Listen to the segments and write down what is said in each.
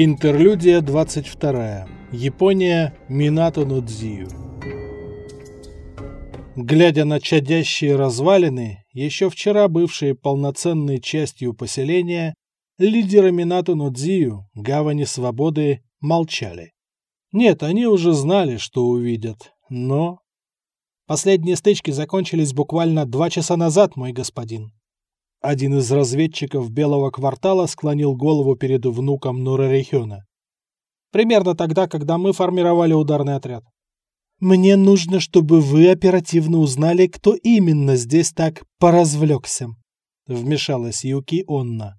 Интерлюдия 22. Япония. Минато Нудзию. Глядя на чадящие развалины, еще вчера бывшие полноценной частью поселения, лидеры Минато Нудзию, Гавани Свободы, молчали. Нет, они уже знали, что увидят, но... Последние стычки закончились буквально два часа назад, мой господин. Один из разведчиков Белого квартала склонил голову перед внуком Нурарихёна. Примерно тогда, когда мы формировали ударный отряд. Мне нужно, чтобы вы оперативно узнали, кто именно здесь так поразвлекся. Вмешалась Юки Онна.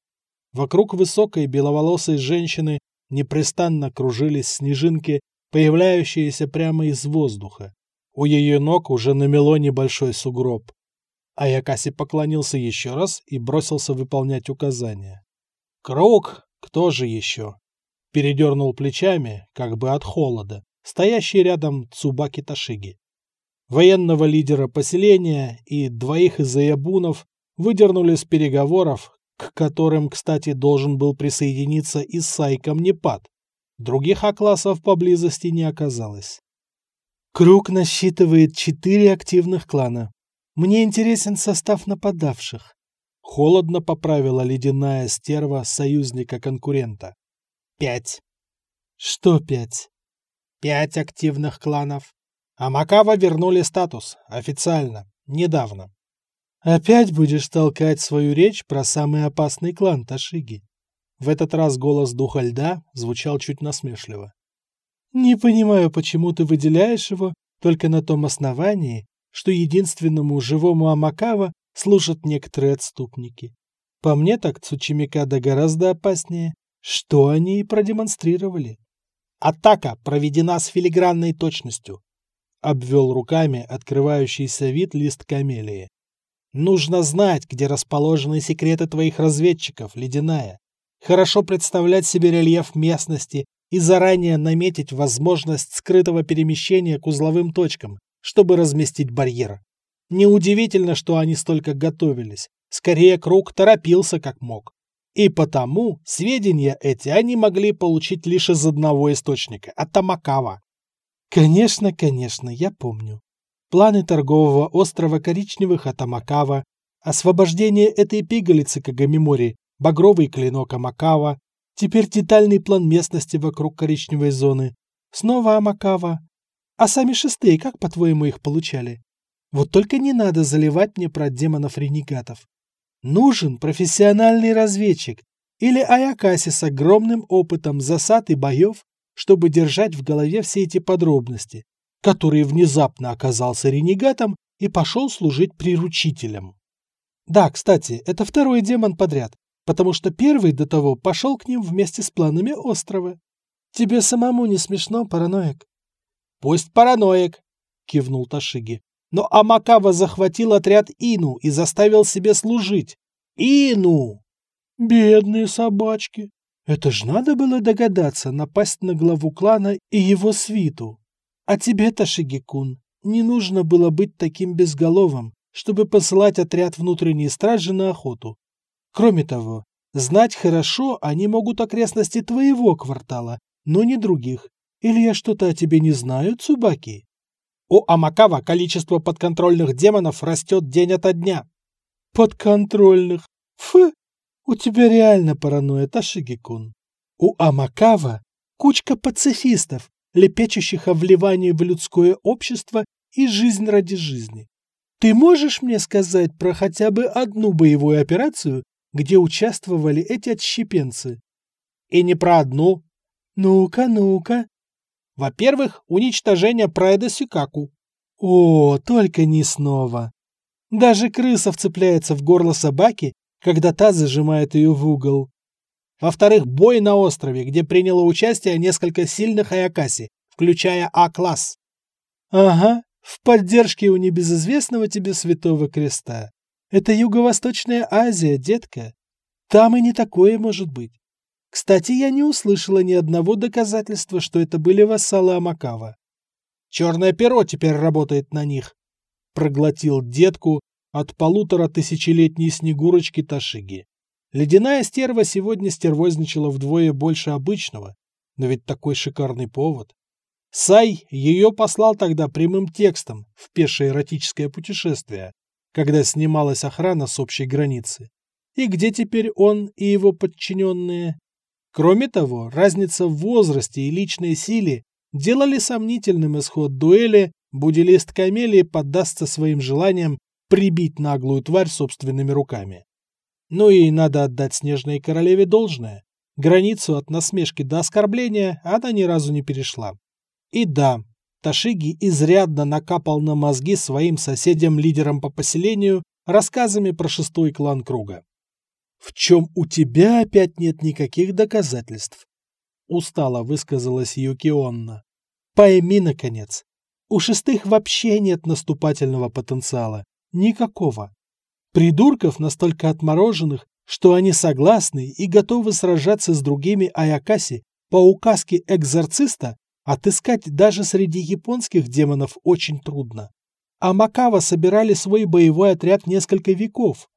Вокруг высокой беловолосой женщины непрестанно кружились снежинки, появляющиеся прямо из воздуха. У ее ног уже намело небольшой сугроб. Аякаси поклонился еще раз и бросился выполнять указания. «Круг? Кто же еще?» Передернул плечами, как бы от холода, стоящий рядом Цубаки Ташиги. Военного лидера поселения и двоих из заябунов выдернули с переговоров, к которым, кстати, должен был присоединиться и Сайком Непад. Других А-классов поблизости не оказалось. Круг насчитывает четыре активных клана. Мне интересен состав нападавших. Холодно поправила ледяная стерва союзника-конкурента. Пять. Что пять? Пять активных кланов. А Макава вернули статус. Официально. Недавно. Опять будешь толкать свою речь про самый опасный клан Ташиги. В этот раз голос духа льда звучал чуть насмешливо. Не понимаю, почему ты выделяешь его только на том основании, что единственному живому Амакава служат некоторые отступники. По мне так Цучимикада гораздо опаснее, что они и продемонстрировали. Атака проведена с филигранной точностью. Обвел руками открывающийся вид лист камелии. Нужно знать, где расположены секреты твоих разведчиков, Ледяная. Хорошо представлять себе рельеф местности и заранее наметить возможность скрытого перемещения к узловым точкам, чтобы разместить барьер. Неудивительно, что они столько готовились. Скорее, Круг торопился как мог. И потому сведения эти они могли получить лишь из одного источника – от Тамакава. Конечно, конечно, я помню. Планы торгового острова Коричневых от Амакава, освобождение этой пигалицы Кагамимори, багровый клинок Амакава, теперь детальный план местности вокруг коричневой зоны, снова Амакава, а сами шестые, как, по-твоему, их получали? Вот только не надо заливать мне про демонов-ренегатов. Нужен профессиональный разведчик или Аякаси с огромным опытом засад и боев, чтобы держать в голове все эти подробности, который внезапно оказался ренегатом и пошел служить приручителем. Да, кстати, это второй демон подряд, потому что первый до того пошел к ним вместе с планами острова. Тебе самому не смешно, параноик? «Пусть параноик», — кивнул Ташиги. «Но Амакава захватил отряд Ину и заставил себе служить. Ину!» «Бедные собачки! Это ж надо было догадаться напасть на главу клана и его свиту. А тебе, Ташиги-кун, не нужно было быть таким безголовым, чтобы посылать отряд внутренней стражи на охоту. Кроме того, знать хорошо они могут окрестности твоего квартала, но не других. Или я что-то о тебе не знаю, Цубаки? У Амакава количество подконтрольных демонов растет день ото дня. Подконтрольных? Фу! У тебя реально паранойя, Ташиги-кун. У Амакава кучка пацифистов, лепечущих о вливании в людское общество и жизнь ради жизни. Ты можешь мне сказать про хотя бы одну боевую операцию, где участвовали эти отщепенцы? И не про одну. Ну-ка, ну-ка, во-первых, уничтожение Прайда Сюкаку. О, только не снова. Даже крыса вцепляется в горло собаки, когда та зажимает ее в угол. Во-вторых, бой на острове, где приняло участие несколько сильных Аякаси, включая А-класс. Ага, в поддержке у небезызвестного тебе Святого Креста. Это Юго-Восточная Азия, детка. Там и не такое может быть. Кстати, я не услышала ни одного доказательства, что это были вассалы Амакава. «Черное перо теперь работает на них», — проглотил детку от полутора тысячелетней снегурочки Ташиги. Ледяная стерва сегодня стервозничала вдвое больше обычного, но ведь такой шикарный повод. Сай ее послал тогда прямым текстом в пешее эротическое путешествие, когда снималась охрана с общей границы. И где теперь он и его подчиненные? Кроме того, разница в возрасте и личной силе делали сомнительным исход дуэли, будилист Камелии поддастся своим желаниям прибить наглую тварь собственными руками. Ну и надо отдать Снежной Королеве должное. Границу от насмешки до оскорбления она ни разу не перешла. И да, Ташиги изрядно накапал на мозги своим соседям-лидерам по поселению рассказами про шестой клан круга. «В чем у тебя опять нет никаких доказательств?» Устало высказалась Юкионна. «Пойми, наконец, у шестых вообще нет наступательного потенциала. Никакого. Придурков настолько отмороженных, что они согласны и готовы сражаться с другими Аякаси по указке экзорциста, отыскать даже среди японских демонов очень трудно. А Макава собирали свой боевой отряд несколько веков.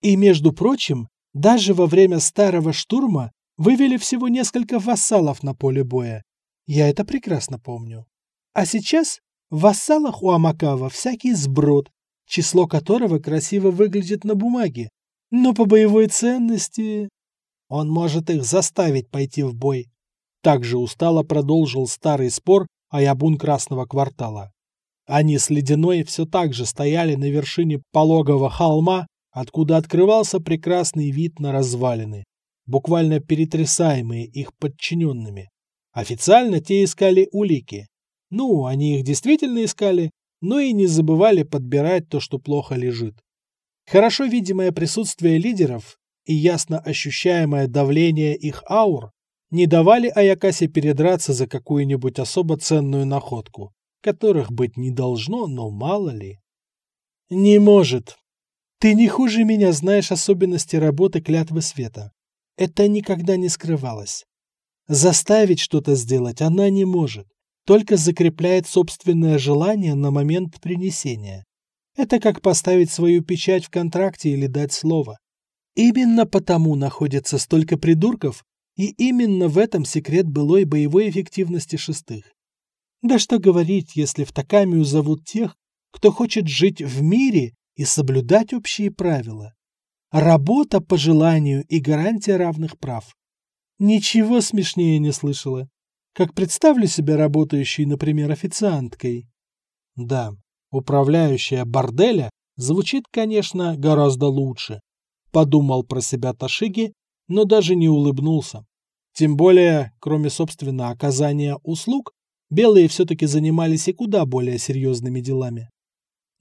И, между прочим, даже во время старого штурма вывели всего несколько вассалов на поле боя. Я это прекрасно помню. А сейчас в вассалах у Амакава всякий сброд, число которого красиво выглядит на бумаге, но по боевой ценности... Он может их заставить пойти в бой. Также устало продолжил старый спор о ябун Красного квартала. Они с Ледяной все так же стояли на вершине пологого холма, откуда открывался прекрасный вид на развалины, буквально перетрясаемые их подчиненными. Официально те искали улики. Ну, они их действительно искали, но и не забывали подбирать то, что плохо лежит. Хорошо видимое присутствие лидеров и ясно ощущаемое давление их аур не давали Аякасе передраться за какую-нибудь особо ценную находку, которых быть не должно, но мало ли. «Не может. Ты не хуже меня знаешь особенности работы клятвы света. Это никогда не скрывалось. Заставить что-то сделать она не может только закрепляет собственное желание на момент принесения. Это как поставить свою печать в контракте или дать слово. Именно потому находится столько придурков, и именно в этом секрет былой боевой эффективности шестых. Да что говорить, если в Такамию зовут тех, кто хочет жить в мире и соблюдать общие правила. Работа по желанию и гарантия равных прав. Ничего смешнее не слышала как представлю себя работающей, например, официанткой. Да, управляющая борделя звучит, конечно, гораздо лучше. Подумал про себя Ташиги, но даже не улыбнулся. Тем более, кроме, собственно, оказания услуг, белые все-таки занимались и куда более серьезными делами.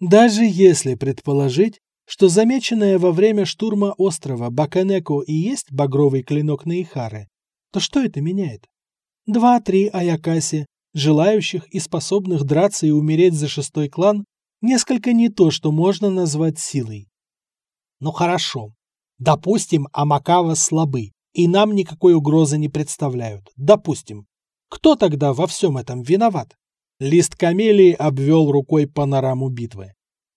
Даже если предположить, что замеченное во время штурма острова Баканеко и есть багровый клинок Наихары, то что это меняет? Два-три Аякаси, желающих и способных драться и умереть за шестой клан, несколько не то, что можно назвать силой. Ну хорошо. Допустим, Амакава слабы, и нам никакой угрозы не представляют. Допустим. Кто тогда во всем этом виноват? Лист камелии обвел рукой панораму битвы.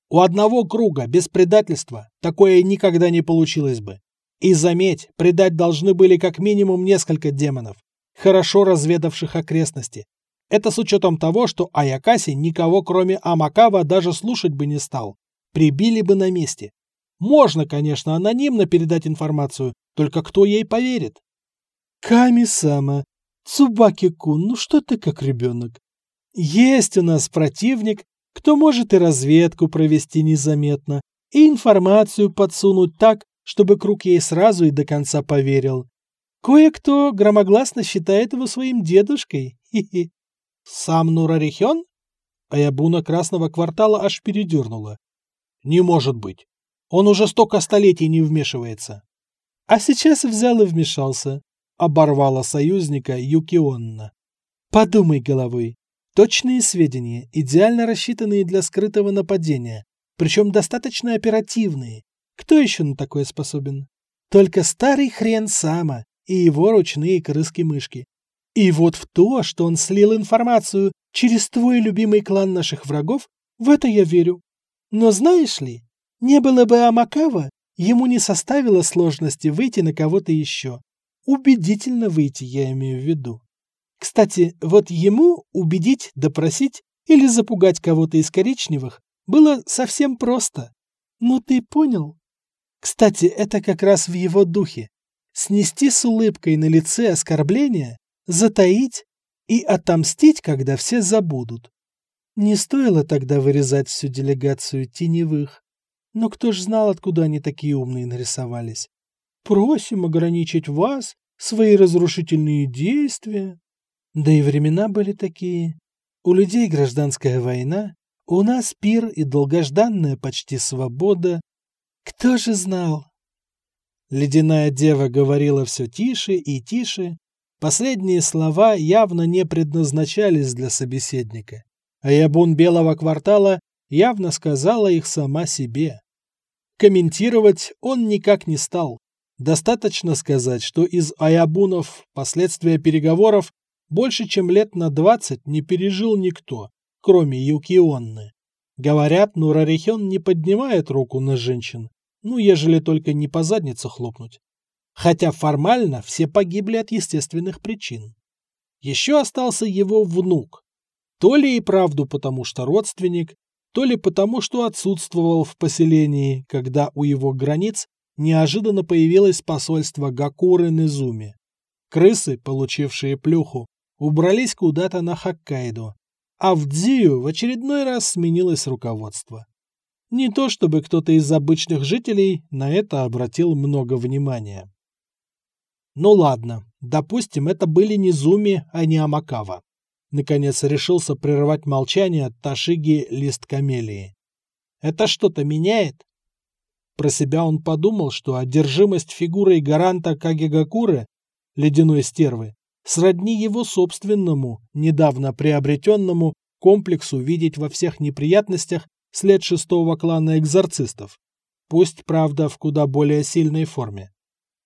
У одного круга, без предательства, такое никогда не получилось бы. И заметь, предать должны были как минимум несколько демонов хорошо разведавших окрестности. Это с учетом того, что Аякаси никого кроме Амакава даже слушать бы не стал. Прибили бы на месте. Можно, конечно, анонимно передать информацию, только кто ей поверит? Ками-сама, Цубаки-кун, ну что ты как ребенок? Есть у нас противник, кто может и разведку провести незаметно, и информацию подсунуть так, чтобы круг ей сразу и до конца поверил. Кое-кто громогласно считает его своим дедушкой. Хи-хи. Сам Нурарихен? Аябуна Красного квартала аж передернула. Не может быть. Он уже столько столетий не вмешивается. А сейчас взял и вмешался. Оборвала союзника Юкионна. Подумай головой. Точные сведения, идеально рассчитанные для скрытого нападения, причем достаточно оперативные. Кто еще на такое способен? Только старый хрен Сама, и его ручные крыски-мышки. И вот в то, что он слил информацию через твой любимый клан наших врагов, в это я верю. Но знаешь ли, не было бы Амакава, ему не составило сложности выйти на кого-то еще. Убедительно выйти, я имею в виду. Кстати, вот ему убедить, допросить или запугать кого-то из коричневых было совсем просто. Ну ты понял? Кстати, это как раз в его духе. Снести с улыбкой на лице оскорбление, затаить и отомстить, когда все забудут. Не стоило тогда вырезать всю делегацию теневых. Но кто ж знал, откуда они такие умные нарисовались? Просим ограничить вас, свои разрушительные действия. Да и времена были такие. У людей гражданская война, у нас пир и долгожданная почти свобода. Кто же знал? Ледяная дева говорила все тише и тише. Последние слова явно не предназначались для собеседника. А ябун белого квартала явно сказала их сама себе. Комментировать он никак не стал. Достаточно сказать, что из аябунов последствия переговоров больше, чем лет на двадцать не пережил никто кроме Юкионны. Говорят, Нурарихен не поднимает руку на женщин, ну, ежели только не по заднице хлопнуть. Хотя формально все погибли от естественных причин. Еще остался его внук. То ли и правду потому, что родственник, то ли потому, что отсутствовал в поселении, когда у его границ неожиданно появилось посольство Гакуры Низуми. Крысы, получившие плюху, убрались куда-то на Хоккайдо, а в Дзию в очередной раз сменилось руководство. Не то чтобы кто-то из обычных жителей на это обратил много внимания. Ну ладно, допустим, это были не Зуми, а не Амакава. Наконец решился прервать молчание Ташиги лист камелии. Это что-то меняет? Про себя он подумал, что одержимость фигурой гаранта Кагегакуры, ледяной стервы, сродни его собственному, недавно приобретенному комплексу видеть во всех неприятностях след шестого клана экзорцистов, пусть, правда, в куда более сильной форме.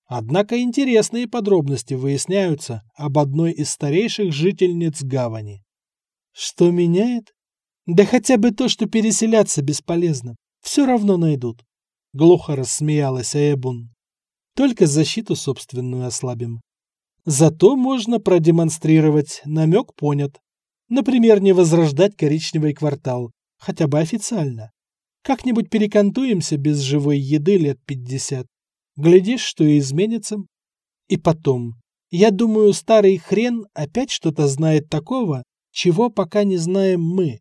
Однако интересные подробности выясняются об одной из старейших жительниц гавани. Что меняет? Да хотя бы то, что переселяться бесполезно. Все равно найдут. Глухо рассмеялась Эбун. Только защиту собственную ослабим. Зато можно продемонстрировать, намек понят. Например, не возрождать коричневый квартал, хотя бы официально. Как-нибудь перекантуемся без живой еды лет пятьдесят. Глядишь, что и изменится. И потом, я думаю, старый хрен опять что-то знает такого, чего пока не знаем мы.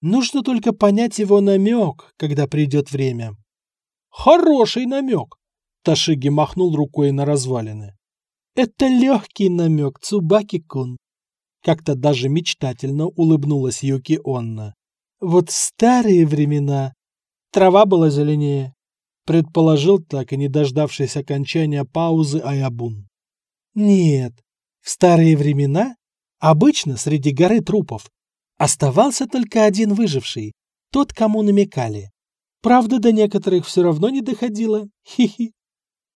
Нужно только понять его намек, когда придет время. Хороший намек! Ташиги махнул рукой на развалины. Это легкий намек, Цубаки-кун. Как-то даже мечтательно улыбнулась Юки Онна. Вот старые времена. Трава была зеленее. Предположил, так и не дождавшись окончания паузы Аябун. Нет, в старые времена обычно среди горы трупов оставался только один выживший, тот, кому намекали. Правда, до некоторых все равно не доходило. Хи-хи.